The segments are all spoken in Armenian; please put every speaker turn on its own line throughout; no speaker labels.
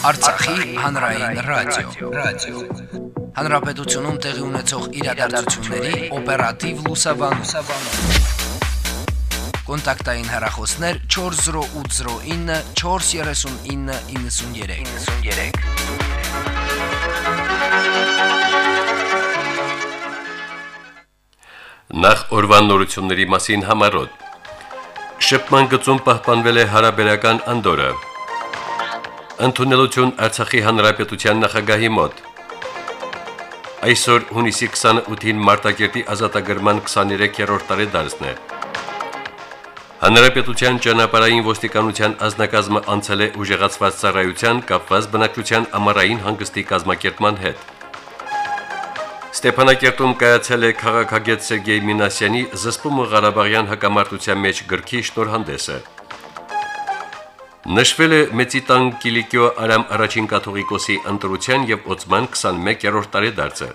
Արցախի հանրային ռադիո, ռադիո։ Հանրապետությունում տեղի ունեցող իրադարձությունների օպերատիվ լուսաբանում։ Կոնտակտային հեռախոսներ 40809 43993։ 93
Նախ օրվան նորությունների մասին համարոտ։ Շփման գծում պահպանվել է հարաբերական անդորը։ Ընդունելություն Արցախի հանրապետության նախագահի մոտ։ Այսօր հունիսի 28-ին Մարտակերտի ազատագրման 23-րդ տարեդարձն է։ Հանրապետության ճանապարհային ոստիկանության ազնագազմը անցել է ուժեղացված ծառայության կապված բնակչության ամառային հանգստի կազմակերպման հետ։ Ստեփանակերտում կայացել է քաղաքագետ Սերգեյ Մինասյանի զսպումը Ղարաբաղյան հակամարտության մեջ գրքի շնորհանդեսը։ Նշվել է Մեծիտան Կիլիկիո Արամ առաջին կաթողիկոսի ընտրության եւ օծման 21-րդ տարեդարձը։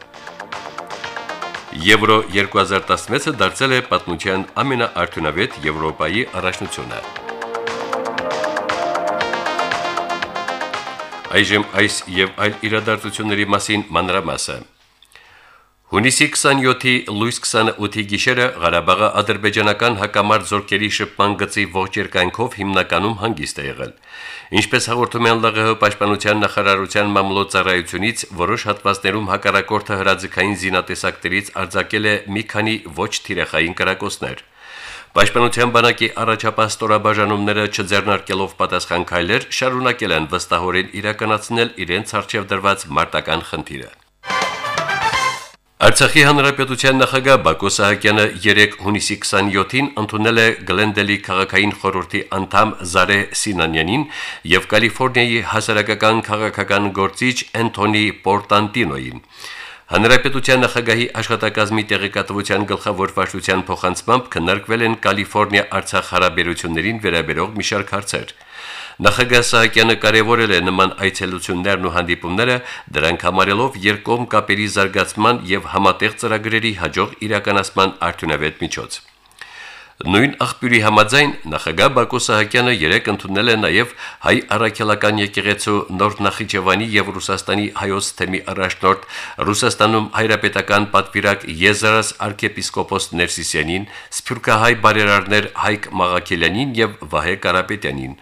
Եվրո 2016-ը դարձել է պատմության ամենաարդյունավետ Եվրոպայի առաջնությունը։ Այժմ այս եւ այլ իրադարձությունների մասին մանրամասը։ Հունիսի 27-ի լույս 28-ի գիշերը Ղարաբաղը ադրբեջանական հակամարտ զորքերի շփման գծի ողջ երկայնքով հիմնականում հանգիստ է եղել։ Ինչպես հաղորդում են ԼՂՀ պաշտպանության նախարարության մամլոյցարայությունից, որոշ հատվածներում հակառակորդը հրաձգային զինատեսակներից արձակել է մի քանի ոչ թիրախային կրակոցներ։ Պաշտպանության բանակի առաջապահ ստորաբաժանումները չձեռնարկելով պատասխան քայլեր շարունակել են վստահորեն իրականացնել իրենց արժեվ դրված մարտական խնդիրը։ Արցախի հանրապետության նախագահ Բակո Սահակյանը 3 հունիսի 27-ին ընդունել է Գլենդելի քաղաքային խորհրդի անդամ Զարե Սինանյանին եւ Կալիֆոռնիայի հասարակական քաղաքական գործիչ Էնթոնի Պորտանտինոին։ Հանրապետության նախագահի աշխատակազմի տեղեկատվության գլխավոր վարչության փոխանցմամբ քննարկվել են Կալիֆոռնիա-Արցախ հարաբերություններին վերաբերող մի շարք հարցեր։ Նախագահ Սահակյանը կարևորել է նման այցելություններն ու հանդիպումները, դրանք համարելով երկկողմ կապերի զարգացման եւ համատեղ ծրագրերի հաջող իրականացման արդյունավետ միջոց։ Նույն աղբյուրի համաձայն նախագահ Բակո Սահակյանը երեք ընդունել է նաև հայ առաքելական եկեղեցու Նոր Նախիջևանի եւ Ռուսաստանի հայոց թեմի առաջնորդ Ռուսաստանում հայրապետական պատվիրակ Եզարաս arczepiskopos Ներսիսյանին, Սփյուռքահայ բարերարներ Հայկ Մաղաքելյանին եւ Վահե Կարապետյանին։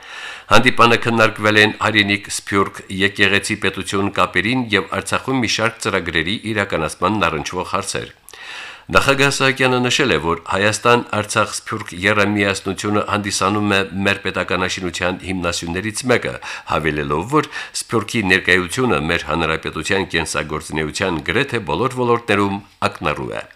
Հանդիպանը քննարկվել են հայրենիք Սփյուռք եկեղեցի պետություն կապերին եւ Արցախում մի շարք ծրագրերի իրականացման առնչվող հարցեր։ Նախագահ Սահակյանը նշել է, որ Հայաստան-Արցախ-Սփյուռք երամիասնությունը հանդիսանում է մեր պետականաշինության հիմնասյուներից մեկը, հավելելով, որ Սփյուռքի ներկայությունը մեր հանրապետության կենսագործունեության գրեթե բոլոր ոլորտներում ակնառու է։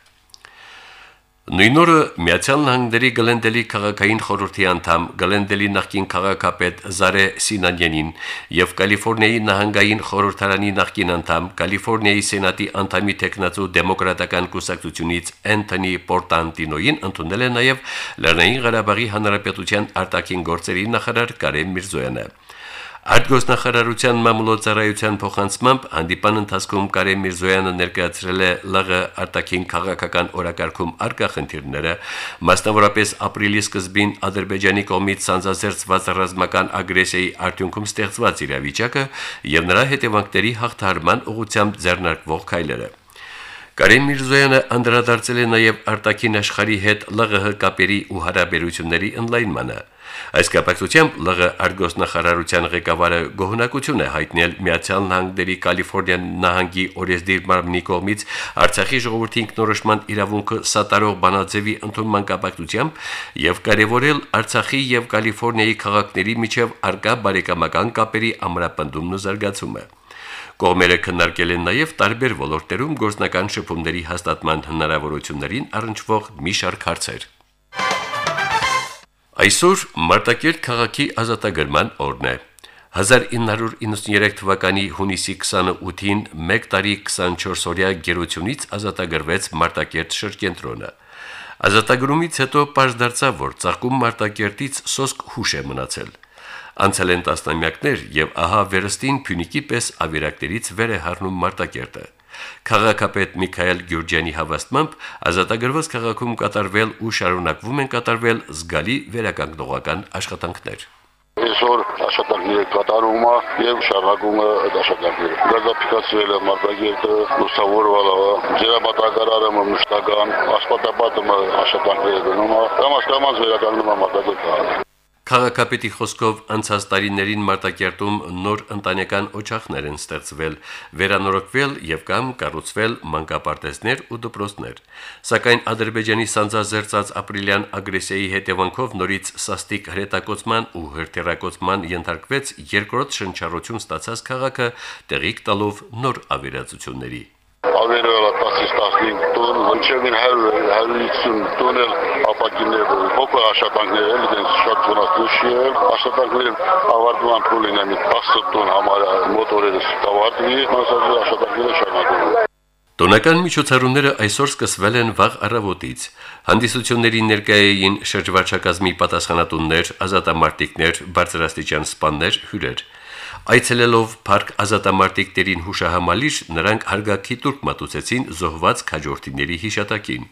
Նույն օրը Միացյալ Նահանգների Գլենդելի քաղաքային խորհրդի անդամ Գլենդելի նախկին քաղաքապետ Զարե Սինանյանին եւ Կալիֆոռնիայի նահանգային խորհրդարանի նախկին անդամ Կալիֆոռնիայի սենատի անդամի տեխնացու դեմոկրատական կուսակցությունից Էնթոնի Պորտանտինոին ընդունել է նաեւ Լեռնային Ղարաբաղի Հանրապետության արտաքին գործերի նախարար Կարեն Միրզոյանը։ Արտգոսնախարարության մամուլոցարայության փոխանցմամբ հանդիպան ընթացքում Կարեն Միրզոյանը ներկայացրել է ԼՂ արտաքին քաղաքական օրակարգում արկա խնդիրները, մասնավորապես ապրիլի սկզբին Ադրբեջանի կողմից սանձազերծված ռազմական ագրեսիայի արդյունքում ստեղծված իրավիճակը եւ նրա հետևանքների հաղթահարման ուղղությամբ ձեռնարկվող քայլերը։ Կարեն Միրզոյանը անդրադարձել է նաև արտաքին աշխարհի հետ ԼՂՀ կապերի ու հարաբերությունների ընդլայնմանը։ Այս կապակցությամբ ԼՂ արգոսնախարարության ղեկավարը գոհնակություն է հայտնել Միացյալ Նահանգների Կալիֆոռնիա նահանգի օրեսդիր մարմնի կողմից Արցախի ժողովրդի ինքնորոշման իրավունքը սատարող բանաձևի ընդունման կապակցությամբ եւ կարևորել Արցախի եւ Կալիֆոռնիայի քաղաքների միջև արկա բարեկամական կապերի ամրապնդումն ու զարգացումը։ Կողմերը քննարկել են նաև տարբեր ոլորտերում գործնական շփումների հաստատման հնարավորություններին առնչվող մի շարք հարցեր։ Այսօր Մարտակերտ քաղաքի ազատագրման օրն է։ 1993 թվականի հունիսի 28-ին 1 տարի 24 օրյա գերությունից ազատագրվեց Մարտակերտ շրջենտրոնը։ Ազատագրումից հետո պարզ դարձավ, որ ցաղկում Մարտակերտից սոսկ հուշ է մնացել։ Անցել են տասնամյակներ եւ ահա վերստին Փյունիկի պես ավիրակներից վեր է հառնում Մարտակերտը։ Քաղաքապետ Միքայել Գյուրջյանի հավաստմամբ ազատագրված քաղաքում կատարվել ու շարունակվում են կատարվել զգալի վերականգնողական աշխատանքներ։
Այսօր աշխատանքները կատարում է եւ շարունակում է այդ աշխատանքները։ Գազապիկացիել է մարտագետը, լուսավորվալ է, ջրաբատակարարը մշտական, ասպատապատը աշխատանքները գնում է, կամաց-կամաց վերականգնում է մարտագետը։
Քաղաքապետի խոսքով անցած տարիներին Մարտակերտում նոր ընտանեկան օջախներ են ստեղծվել, վերանորոգվել եւ կամ կառուցվել մանկապարտեզներ ու դպրոցներ։ Սակայն Ադրբեջանի սանձազերծած ապրիլյան ագրեսիայի հետևանքով նորից սաստիկ հրետակոծման ու հրթիռակոծման ենթարկվեց երկրորդ շնչառություն ստացած քաղաքը տեղիք տալով նոր ավերածությունների
ավերը 10-15 տոն, մինչև 100 150 տոն ապակիներ փոքր աշխատանքներ էլ դենց շատ ծանոթ է աշխատանքները ավարտման փուլին է 10 տոն համար մոտորերը ստավարտվի մասած աշխատանքները շարունակվում
Տոնական միջոցառումները այսօր սկսվել են վաղ առավոտից։ Հանդիսությունների ներկայային շրջվարչակազմի պատասխանատուններ, ազատամարտիկներ, բարձրաստիճան սպաններ, հյուրեր։ Այցելելով Փարք ազատամարտիկներին հուշահամալիր, նրանք հարգակի տուրք մատուցեցին զոհված քաջորդիների հիշատակին։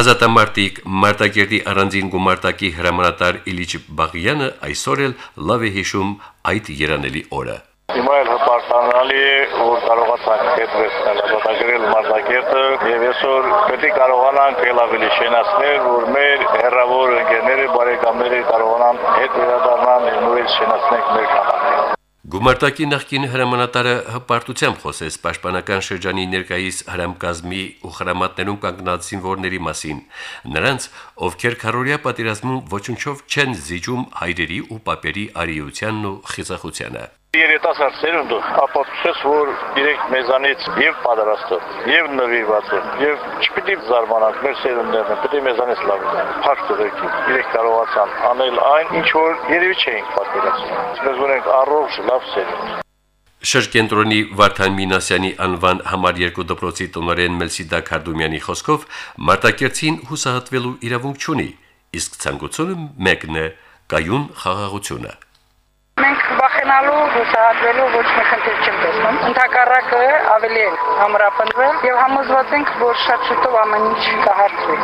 Ազատամարտիկ Մարտակերտի առանձին գումարտակի հրամանատար Իլիչ Բաղյանը այսօր էլ լավ է հիշում այդ երանելի օրը։
Հիմա էլ հպարտանալի է, որ կարողացանք հետ վերցնել ազատագրել Մարտակերտը եւ այսօր պետք է կարողանանք ել ավելի շենացնել, որ մեր հերավոր ընկերները, բարեկամները կարողանան հետ վերադառնան եւ նորից շենացնել մեր քաղաքը։
Գումարտակի նախկին հրամանատարը հպարտությամբ խոսեց պաշտպանական շրջանի ներկայիս հրամկազմի ու խրամատներում կանգնած զինվորների մասին, նրանց, ովքեր քարորիա պատերազմում ոչնչով չեն զիջում հայրերի ու պապերի արիությանն ու խիզախությանը
երիտասարդ սերունդը ապացուցեց, որ իրենք մեզանից եւ պատրաստը, եւ նվիրված են, եւ չպիտի զարմանանք մեր սերունդներն, պետք է մեզանից լավ փակ տղեկի։ Իրենք կարողացան անել այն, ինչ որ երևի չէինք պատկերացնում։ Մենք ունենք առողջ լավ սերունդ։
Շրջենտրոնի Վարդան Մինասյանի անվան համար երկու դպրոցի տնօրեն Մելսիդա Քարդումյանի խոսքով Մարտակերտին հուսահատվելու իրավունք չունի, իսկ ցանկությունը մեկն է՝ կայուն խաղաղությունը
վախենալու, հուսահատվելու ոչ մի խնդիր չեմ տեսնում։ Ընթակառակը ավելի է համրապնդվել եւ համոզված ենք, որ շատ շուտով ամեն ինչ կհարթվի։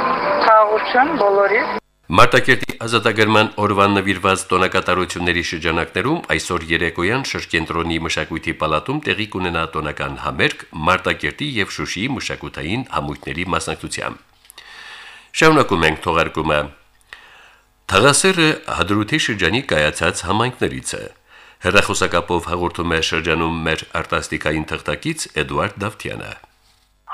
Խաղաղություն բոլորիս
Մարտակերտի ազատագրման օրվան նվիրված տոնակատարությունների շրջանակներում այսօր երեկոյան շրջենտրոնի մշակույթի պալատում տեղի կունենա տոնական համերգ Մարտակերտի եւ Շուշիի մշակութային համույթների մասնակցությամբ։ Շարունակում ենք թողարկումը։ Թաղասերը հադրութի շրջանի կայացած համայնքներից է։ Հերախոսակապով հաղորդում է շրջանում մեր արտասթիկային թղթակից Էդուարդ Դավթյանը։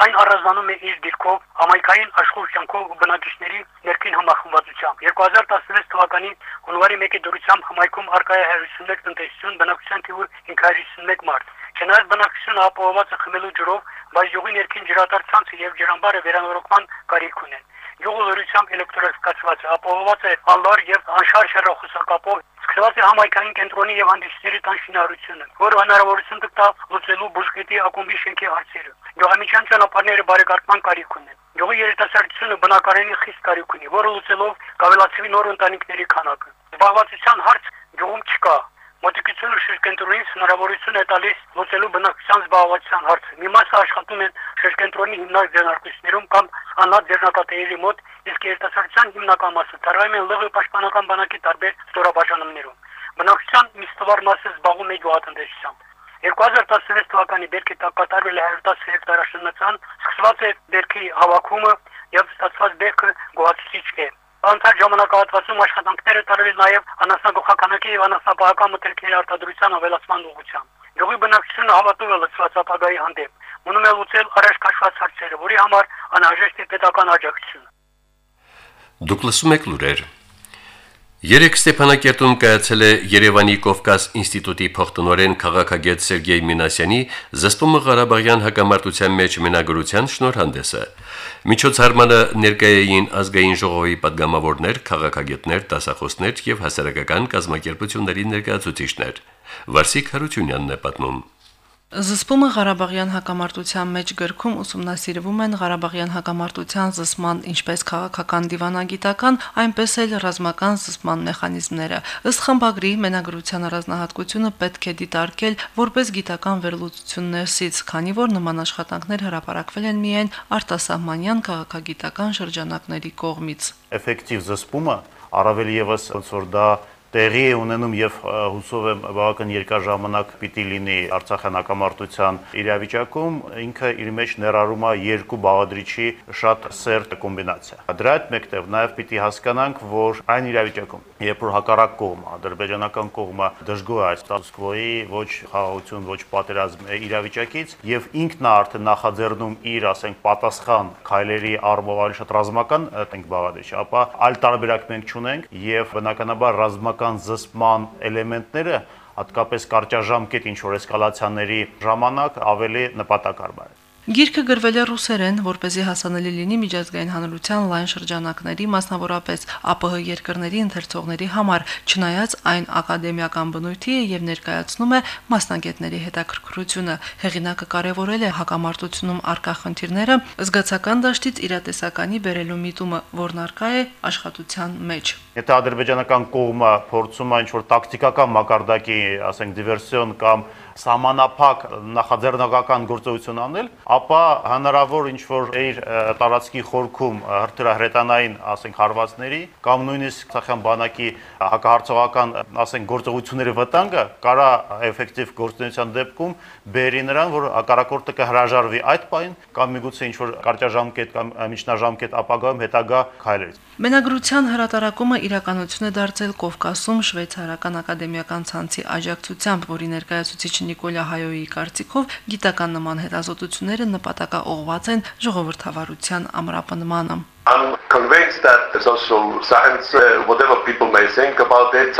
Այն առանձնանում է իր դիրքով համայնքային աշխուժ կյանքով ու բնակիչների ներքին համախմբվածությամբ։ 2016 թվականի հունվարի 1-ի դուրսությամբ համայնքում արկայ 51 տնտեսություն բնակչության թիվը 551 մարդ։ Չնայած բնակչությունը ապահոված է խմելու ջրով, բայց յուղի ներքին ջրատար ցանցը եւ ջրամբարը վերանորոգման կարիք ունեն։ Յուղը լրությամբ էլեկտրոֆիկացված է, ապահոված է անլար եւ անշարժ հեռախոսակապով Սրված է համայնքային կենտրոնի եւ հանդիսների տան շինարարությունը, որը հնարավորություն կտա լուծելու բուժկետի ակումբի շենքի հարցերը։ Գյուղամիջյան ճանապարհները բարեկարգման կարիք ունեն։ Գյուղի երիտասարդությունը բնակարանի խիստ կարիք ունի, որը լուծելով կավելացվի նոր ընտանիքների քանակը։ Զբաղվածության հարց գյուղում չկա, Մոտիկությունը շրջենտրոնից հնարավորություն է տալիս լուծելու բնակչության զբաղվածության հարցը։ Մի մասը աշխատում են շրջենտրոնի հիմնարկ ձեռնարկություններում կամ անհատ ձեռնակատերերի մոտ, իսկ երիտասարդության հիմնական մասը տարվայում են ԼՂ պաշտպանական բանակի տարբեր ստորաբաժանումներում։ Բնակչության մի ստվար մասը զբաղվում է գյուղատնտեսությամբ։ 2016 թվականի բերքի տակ կատարվել է 110 հեկտար աշնանացան, սկսված է բերքի հավաքումը եւ ստացված բերքը գոհացուցիչ է։ Անցած ժամանակահատվածում աշխատանքները տարվել նաև անասնագողականակի եւ անասնապահական մթերքների արտադրության ավելացման ուղղությամբ։ Գյուղի բնակչությունը հավատում է լծված ապագայի հանդեպ, մնում է լուծել առաջ քաշված հարցերը, որի համար անհրաժեշտ է պետական աջակցությունը։
Դուք լսում եք լուրեր։ Երեք Ստեփանակերտում կայացել է Երևանի Կովկաս ինստիտուտի փոխտնօրեն քաղաքագետ Սերգեյ Մինասյանի զսպումը Ղարաբաղյան հակամարտության մեջ մենագրության շնորհանդեսը։ Միջոցառմանը ներկայային ազգային ժողովի падգամավորներ, քաղաքագետներ, դասախոսներ եւ հասարակական կազմակերպությունների ներկայացուցիչներ։ Վարսիկ Հարությունյանն է պատմում.
Զսպումը Ղարաբաղյան հակամարտության մեջ գրքում ուսումնասիրվում են Ղարաբաղյան հակամարտության զսման ինչպես քաղաքական դիվանագիտական, այնպես էլ ռազմական զսման մեխանիզմները։ Ըստ խմբագրի մենագրության առանձնահատկությունը պետք է դիտարկել որպես գիտական վերլուծություն ներսից, քանի որ նման աշխատանքներ հրապարակվել են միայն արտասահմանյան քաղաքագիտական շրջանակների կողմից։
Էֆեկտիվ զսպումը առավել եւս ոնց որ դա տեղի է ունենում եւ հուսով եմ բավական երկար ժամանակ պիտի լինի Արցախյան հակամարտության իրավիճակում, ինքը իր մեջ ներառում է երկու բաղադրիչի շատ սերտ կոմբինացիա։ Դրա հետ մեկտեղ նաեւ պիտի հասկանանք, որ այն իրավիճակում, երբ որ հակառակ կողմը, ադրբեջանական կողմը դժգոհ է ստատուս կվոյի ոչ խաղաղություն, ոչ պատերազմ իրավիճակից եւ ինքն է արդեն նախաձեռնում իր, ասենք, պատասխան քայլերի առումով ավելի շատ ռազմական տենք բաղադրիչ, ապա այլ տարբերակ մենք չունենք եւ բնականաբար ռազմական զսպման էլեմենտները հատկապես կարճաժամկետ ինչ որ էսկալացիաների ժամանակ ավելի նպատակարար
Գիրքը գրվել է ռուսերեն, որ เป զի հասանելի լինի միջազգային հանրության լայն շրջանակների, մասնավորապես ԱՊՀ երկրների ընթերցողների համար, չնայած այն ակադեմիական բնույթի է եւ ներկայացնում է մասնագետների հետաքրքրությունը։ Հեղինակը կարևորել է հակամարտությունում արկա խնդիրները, զգացական դաշտից իրատեսականի բերելու միտումը, որն արկա է աշխատության մեջ։
Եթե ադրբեջանական կողմը փորձում է ինչ-որ տակտիկական մակարդակի, ասենք դիվերսիոն կամ սահմանափակ նախաձեռնողական գործողություն անել, ապա հնարավոր ինչ որ իր տարածքի խորքում հրթիռահրետանային, ասենք հարվածների կամ նույնիսկ ցախյան բանակի հակահարցողական, ասենք գործողությունների վտանգը կարա էֆեկտիվ գործունեության դեպքում բերի նրան, որ հակառակորդը կհրաժարվի այդ պայն կամ միգուցե ինչ որ կարճաժամկետ կամ միջնաժամկետ ապագայում հետագա քայլերից։
Մենագրության հրատարակումը իրականություն է դարձել Կովկասում շվեյցարական ակադեմիական ցանցի աջակցությամբ, որի ներկայացուցիչ Նիկոլա Հայոյի կարծիքով գիտական նման հետազոտությունները նպատակաուղված են ժողովրդավարության ամրապնմանը։
I'm convinced that the social science, uh, whatever people may think about it,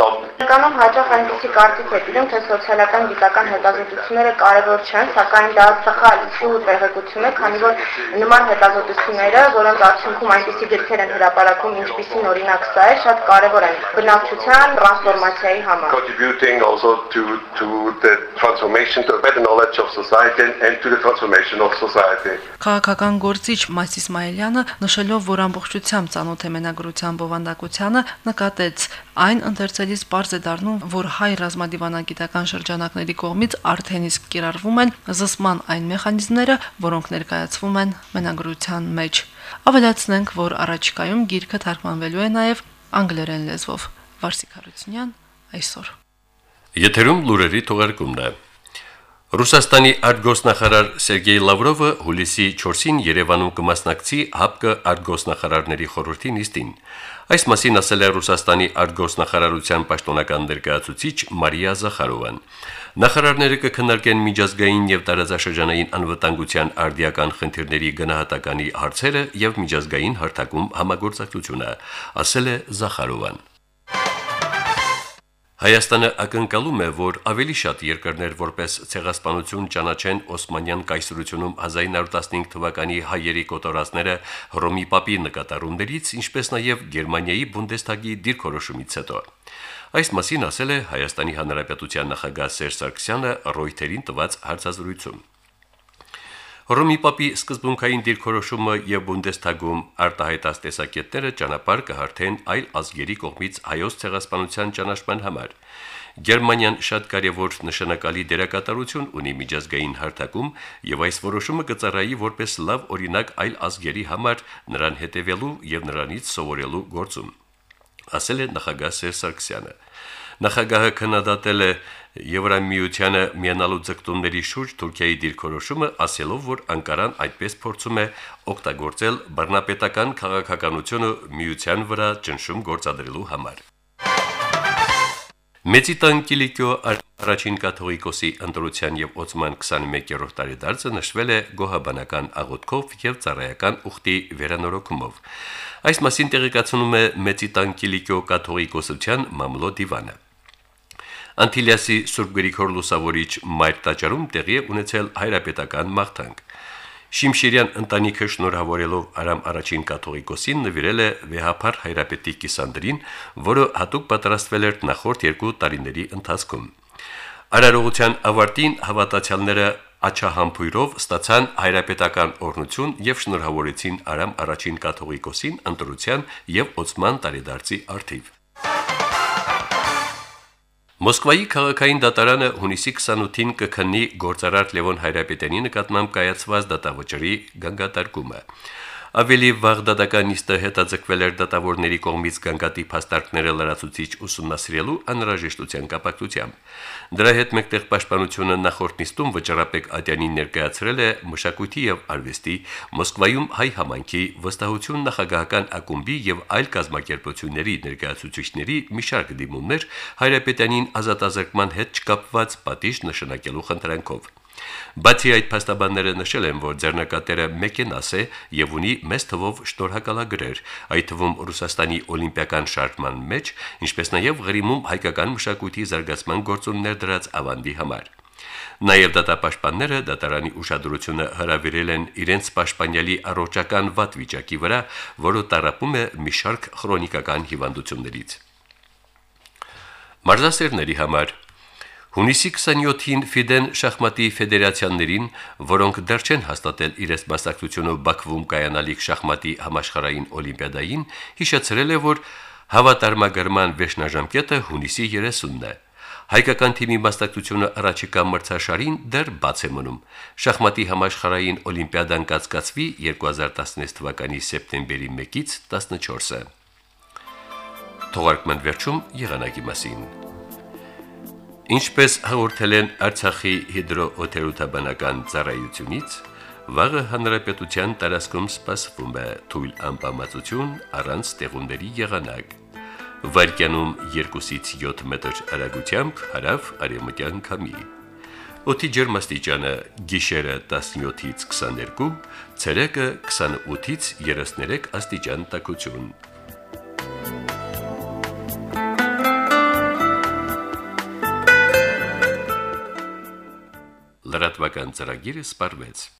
Կանոն հաջող այնպեսի կարծիք է դրում, թե սոցիալական գիտական հետազոտությունները կարևոր չեն, սակայն դա սխալ ու տեղեկություն է, քանի որ նման հետազոտությունները, որոնց արդյունքում այնպիսի գրքեր են հրապարակում, ինչպիսին օրինակ սա է, շատ կարևոր են բնակչության տրանսֆորմացիայի համար։
Contributing also to to the transformation to a better knowledge of society and to the transformation of society։
Քաղաքական գործիչ Մաս Իսմայելյանը նշելով, որ ամբողջությամբ ցանոթ է մենագրության բովանդակությանը, նկատեց. Այն ընթերցելիս པարզ է դառնում, որ հայ ռազմադիվանագիտական շրջանակների կողմից արդեն իսկ կիրառվում են զսման այն մեխանիզմները, որոնք ներկայացվում են մենագրության մեջ։ Ավելացնենք, որ առաջիկայում գիրքը թարգմանվելու է նաև անգլերեն լեզվով։ Վարսիկ Հարությունյան այսօր։
Եթերում լուրերի թողարկումն է։ Ռուսաստանի արտգոսնախարար Սերգեյ Լավրովը հուլիսի 4-ին Երևանում կմասնակցի ՀԱՊԿ արտգոսնախարարների խորհրդի նիստին։ Այս մասին ասել է Ռուսաստանի արտգոսնախարարության պաշտոնական ներկայացուցիչ Մարիա Զախարովան։ Նախարարները կքննարկեն միջազգային եւ տարածաշրջանային անվտանգության արդիական խնդիրների գնահատականի հարցերը եւ միջազգային հարթակում համագործակցությունը, ասել է Զախարովան։ Հայաստանը ակնկալում է, որ ավելի շատ երկրներ որպես ցեղասպանություն ճանաչեն Օսմանյան կայսրությունում 1915 թվականի հայերի կոտորածները Հռոմի Պապի նկատառումներից, ինչպես նաև Գերմանիայի Բունդեսթագի դիրքորոշումից հետո։ Այս մասին ասել է Հայաստանի Հանրապետության նախագահ Սերժ Սարգսյանը Ռոյթերին տված հարցազրույցում։ Հռոմի Պապի սկզբունքային դիրքորոշումը եւ Բունդեսթագում արտահայտած տեսակետները ճանապարհ կհարթեն այլ ազգերի կողմից հայոց ցեղասպանության ճանաչման համար։ Գերմանիան շատ կարևոր նշանակալի դերակատարություն ունի միջազգային հարթակում եւ այս որոշումը կծառայի որպես լավ օրինակ այլ ազգերի համար նրան հետևելու եւ նրանից սովորելու գործում ասել է նախագահ Սերժ Սարգսյանը նախագահը քննադատել է Եվրամիությանը միանալու ձգտումների շուրջ Թուրքիայի դիրքորոշումը, ասելով, որ Անկարան այդպես փորձում է օգտագործել բռնապետական քաղաքականությունը միության վրա ճնշում գործադրելու համար։ Մեծիտան Կիլիկյո առաջին կաթողիկոսի ընտրության եւ օծման 21-րդ տարեդարձը նշվել է գոհաբանական աղոթքով եւ ծառայական ուխտի վերանորոգումով։ Այս մասին տեղեկացնում է Մեծիտան Կիլիկյո կաթողիկոսության մամլո դիվանը։ Անտիլիասի Սուրբ Գրիգոր Լուսավորիչ մայր տաճարում տեղի է ունեցել հայրապետական մաղթանք։ Շիմշիրյան ընտանիքը շնորհավորելով Արամ առաջին կաթողիկոսին նվիրել է վեհապար հայրապետի Կիսանդրին, որը հատուկ պատրաստվել էր նախորդ երկու տարիների ընթացքում։ Արարողության ավարտին հավատացյալները աչահամբույրով ստացան հայրապետական օրնություն եւ շնորհավորեցին Արամ առաջին կաթողիկոսին ընտրության եւ օծման տարեդարձի արդիվ։ Մոսկվայի քաղաքային դատարանը հունիսի 28-ին կքննի գործարար Լևոն Հայրապետյանի նկատմամբ կայացված դատավճռի գանգատարկումը։ Ավելի վաղ դատական նիստը հետաձգվել էր դատավորների կողմից գանգատի փաստարկները լրացուցիչ ուսումնասիրելու անհրաժեշտության կապակցությամբ։ Դրա հետ մեկտեղ պաշտպանությունը նախորդ նիստում վճռապեկ Ադյանին ներկայացրել է մշակույթի եւ արվեստի Մոսկվայում հայ համայնքի վստահություն նախագահական ակումբի եւ այլ կազմակերպությունների ներկայացուցիչների մի շարք դիմումներ հայրապետյանին ազատազրկման հետ չկապված պատիժ նշանակելու խնդրանքով։ Բացի այդ փաստաբանները նշել են, որ ձեռնարկատերը մեկենաս է եւ ունի մեծ թվով շնորհակալագրեր, այդ թվում Ռուսաստանի օլիմպիական շարժման մեջ, ինչպես նաեւ Ղրիմում հայկական մշակույթի զարգացման գործուններ դրած ավանդի համար։ Նաև դատապաշտպանները դատարանի ուշադրությունը հրավիրել են իրենց պաշտպանյալի առողջական վատ վիճակի վրա, որը տարապում է մի շարք քրոնիկական հիվանդություններից։ Մարզասերների համար Հունիսի 27-ին Ֆիդեն շախմատի ֆեդերացիաներին, որոնք դեռ չեն հաստատել իրենց մասնակցությունը Բաքվում կայանալիք շախմատի համաշխարհային օլիմպիադային, հիշեցրել է, որ հավատարմագրման վերջնաժամկետը հունիսի 30-ն է։ Հայկական թիմի մասնակցությունը առաջիկա մրցաշարին դեռ բաց է մնում։ Շախմատի համաշխարհային օլիմպիադան կացկացվի 2016 թվականի սեպտեմբերի 1-ից 14-ը։ Թողարկման վերջում եղանակի մասին։ Ինչպես հաղորդել են Արցախի հիդրոօթերոթաբանական ծառայությունից, վաղը հանրապետության տարածքում սպասվում է թույլ անբավարարություն առանց տեղումների եղանակ։ Վարկյանում 2-ից 7 մետր արագությամբ հարավ արևմտյան քամի։ Օդի ջերմաստիճանը՝ գիշերը 17-ից 22, ցերեկը 28-ից 33 աստիճան տաքություն։ լրատվական ծրագիրը սպարվեց։